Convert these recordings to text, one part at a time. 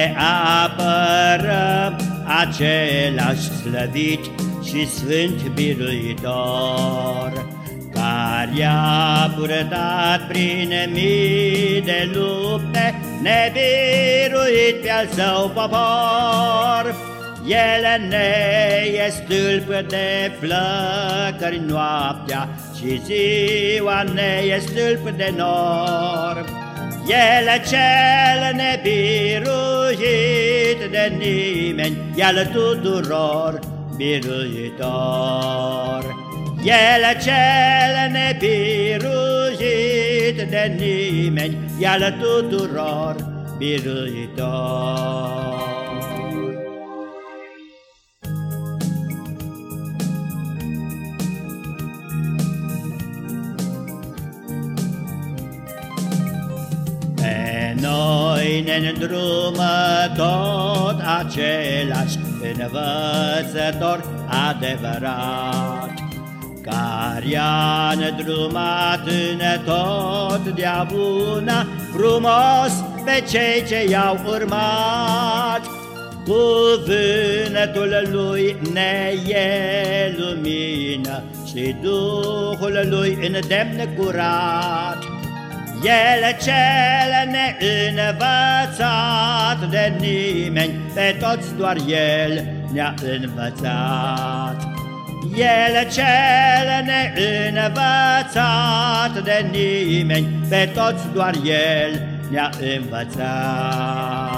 ne apără același slăvit și sfânt biruitor, care a purtat prin mii de lupte, nebiruit pe-al său popor. El ne e stâlp de flăcări noaptea și ziua ne e stâlp de nor. El cel nebiruit de nimeni, el tuturor biruitor. El cel nebiruit de nimeni, el tuturor biruitor. Noi ne îndrumă tot același învățător adevărat, care a îndrumat în tot de bună frumos pe cei ce i-au urmat. Cuvântul lui ne e lumină și Duhul lui îndemn curat. El cel neînvățat de nimeni, pe toți doar El ne-a învățat. El cel neînvățat de nimeni, pe toți doar El ne-a învățat.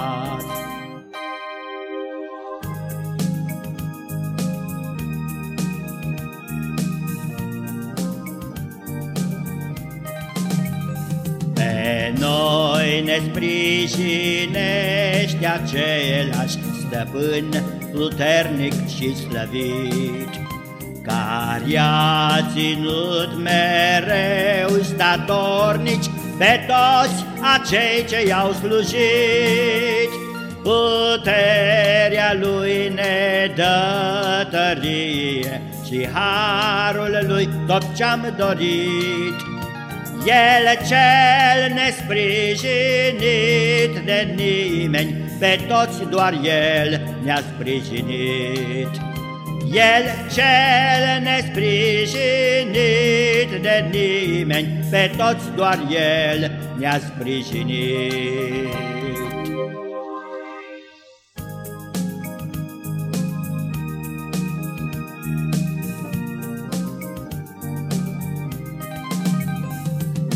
Noi ne sprijinește același stăpân puternic și slăvit, care a ținut mereu statornici pe toți acei ce i-au slujit. Puterea lui ne dă tărie și harul lui tot ce-am dorit. El cel nesprijinit de nimeni, pe toți doar El ne-a sprijinit. El cel nesprijinit de nimeni, pe toți doar El ne-a sprijinit.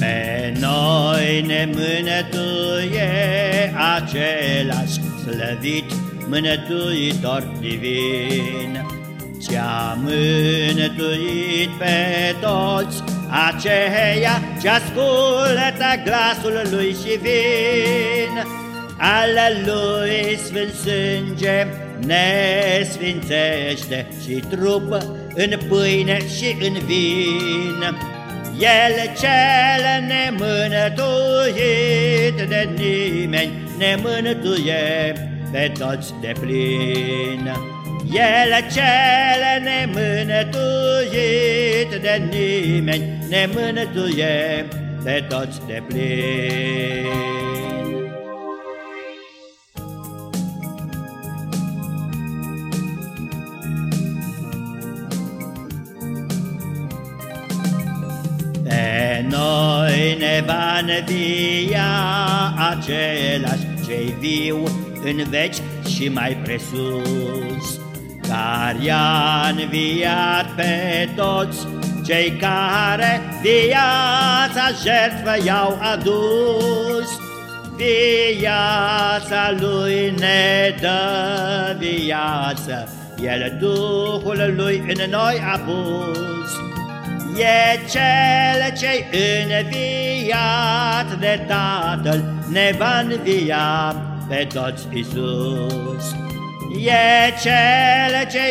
Pe noi ne mânătuie același slăvit mânătuitor divin, Ce-a mânătuit pe toți aceia ce ascultă glasul lui și vin. Al lui sfânt sânge ne sfințește și trup în pâine și în vin. El cel nemânătuit de nimeni ne mânătuie pe toți de plin. El cel nemânătuit de nimeni ne mânătuie pe toți de plin. Noi ne va învia același cei viu în veci și mai presus, care a înviat pe toți cei care viața jertfă i-au adus. Viața lui ne dă viață, El Duhul lui în noi a pus. E cel ce înviat de Tatăl ne va învia pe toți Isus. E cel ce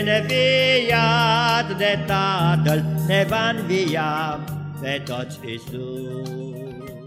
înviat de Tatăl ne va învia pe toți Isus.